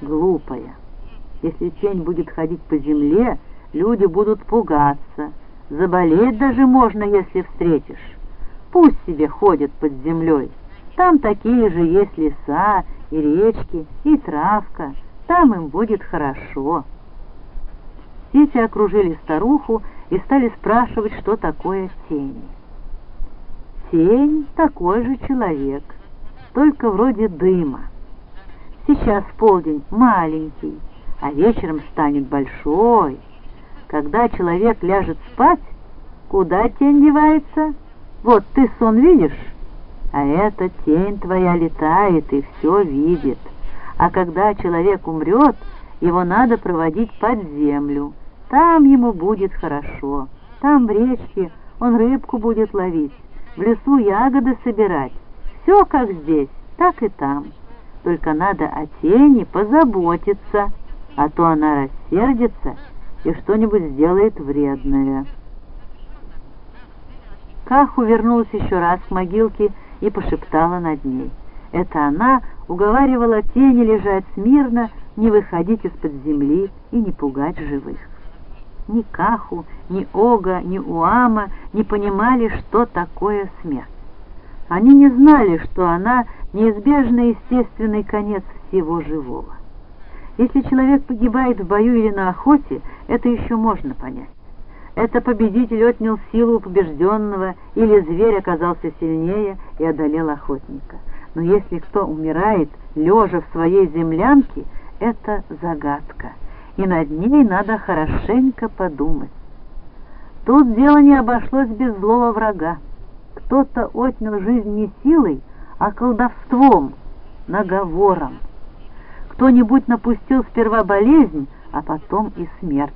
глупая. Если тень будет ходить по земле, люди будут пугаться. Заболеть даже можно, если встретишь. Пусть себе ходят под землей. Там такие же есть леса и речки, и травка. Там им будет хорошо. Дети окружили старуху и стали спрашивать, что такое тень. Тень такой же человек, только вроде дыма. Сейчас полдень маленький, а вечером станет большой. Когда человек ляжет спать, куда тень девается? Вот ты сон видишь, а эта тень твоя летает и все видит. А когда человек умрет, его надо проводить под землю. Там ему будет хорошо. Там в речке он рыбку будет ловить, в лесу ягоды собирать. Все как здесь, так и там. Только надо о тени позаботиться, а то она рассердится и что-нибудь сделает вредное. Каху вернулась еще раз к могилке и пошептала над ней. Это она уговаривала тени лежать смирно, не выходить из-под земли и не пугать живых. Ни Каху, ни Ога, ни Уама не понимали, что такое смерть. Они не знали, что она неизбежный естественный конец всего живого. Если человек погибает в бою или на охоте, это еще можно понять. Это победитель отнял силу побежденного, или зверь оказался сильнее и одолел охотника. Но если кто умирает, лежа в своей землянке, это загадка, и над ней надо хорошенько подумать. Тут дело не обошлось без злого врага. Кто-то отнял жизнь не силой, а колдовством, наговором. Кто-нибудь напустил сперва болезнь, а потом и смерть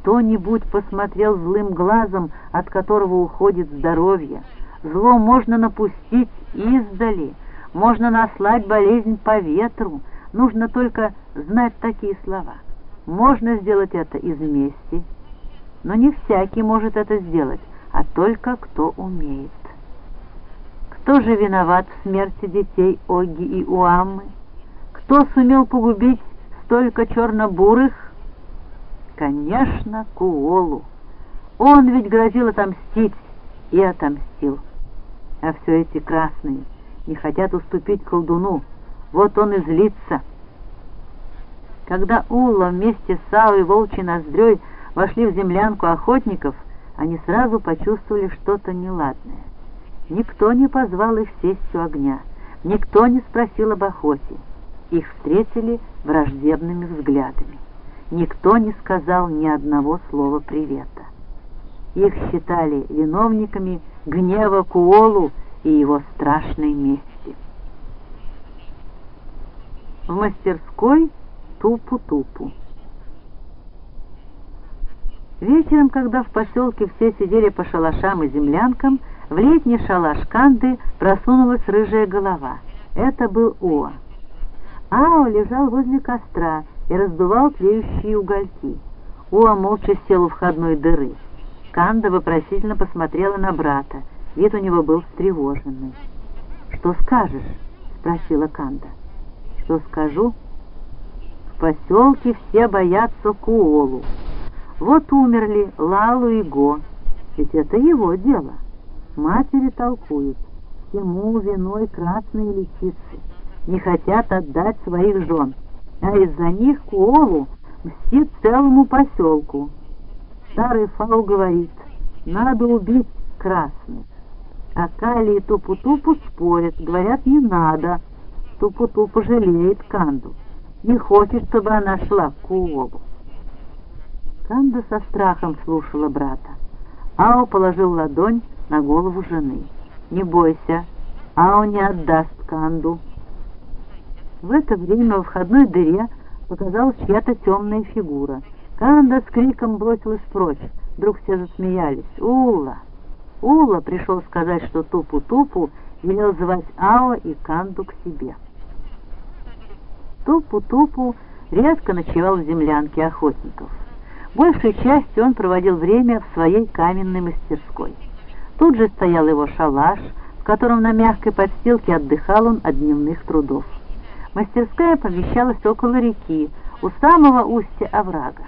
кто-нибудь посмотрел злым глазом, от которого уходит здоровье. Зло можно напустить издали, можно наслать болезнь по ветру, нужно только знать такие слова. Можно сделать это из мести, но не всякий может это сделать, а только кто умеет. Кто же виноват в смерти детей Оги и Уаммы? Кто сумел погубить столько черно-бурых, Конечно, Куолу. Он ведь грозил отомстить и отомстил. А все эти красные не хотят уступить колдуну. Вот он и злится. Когда Улла вместе с Сау и Волчьей Ноздрёй вошли в землянку охотников, они сразу почувствовали что-то неладное. Никто не позвал их сесть у огня, никто не спросил об охоте. Их встретили враждебными взглядами никто не сказал ни одного слова привета. Их считали виновниками гнева Куолу и его страшной мести. В мастерской Тупу-Тупу. Вечером, когда в поселке все сидели по шалашам и землянкам, в летний шалаш Канды просунулась рыжая голова. Это был Уа. Ао лежал возле костра и раздувал тлеющие угольки. Уа молча сел у входной дыры. Канда вопросительно посмотрела на брата. Вид у него был встревоженный. «Что скажешь?» — спросила Канда. «Что скажу?» «В поселке все боятся Куолу. Вот умерли Лалу и Го. Ведь это его дело. Матери толкуют. Всему виной красные лисицы. Не хотят отдать своих жен а из-за них Куолу мстит целому поселку. Старый Фау говорит, надо убить красных. А Кали и Тупу-Тупу спорят, говорят, не надо. Тупу-Тупу жалеет Канду, не хочет, чтобы она шла к Куолу. Канда со страхом слушала брата. Ао положил ладонь на голову жены. «Не бойся, Ао не отдаст Канду». В это время в входной дыре показалась чья-то темная фигура. Канда с криком бросилась прочь. Вдруг все засмеялись. «Ула!» Ула пришел сказать, что Тупу-Тупу велел звать Ао и Канду к себе. Тупу-Тупу редко ночевал в землянке охотников. Большей частью он проводил время в своей каменной мастерской. Тут же стоял его шалаш, в котором на мягкой подстилке отдыхал он от дневных трудов. Мастерская помещалась около реки, у самого устья оврага.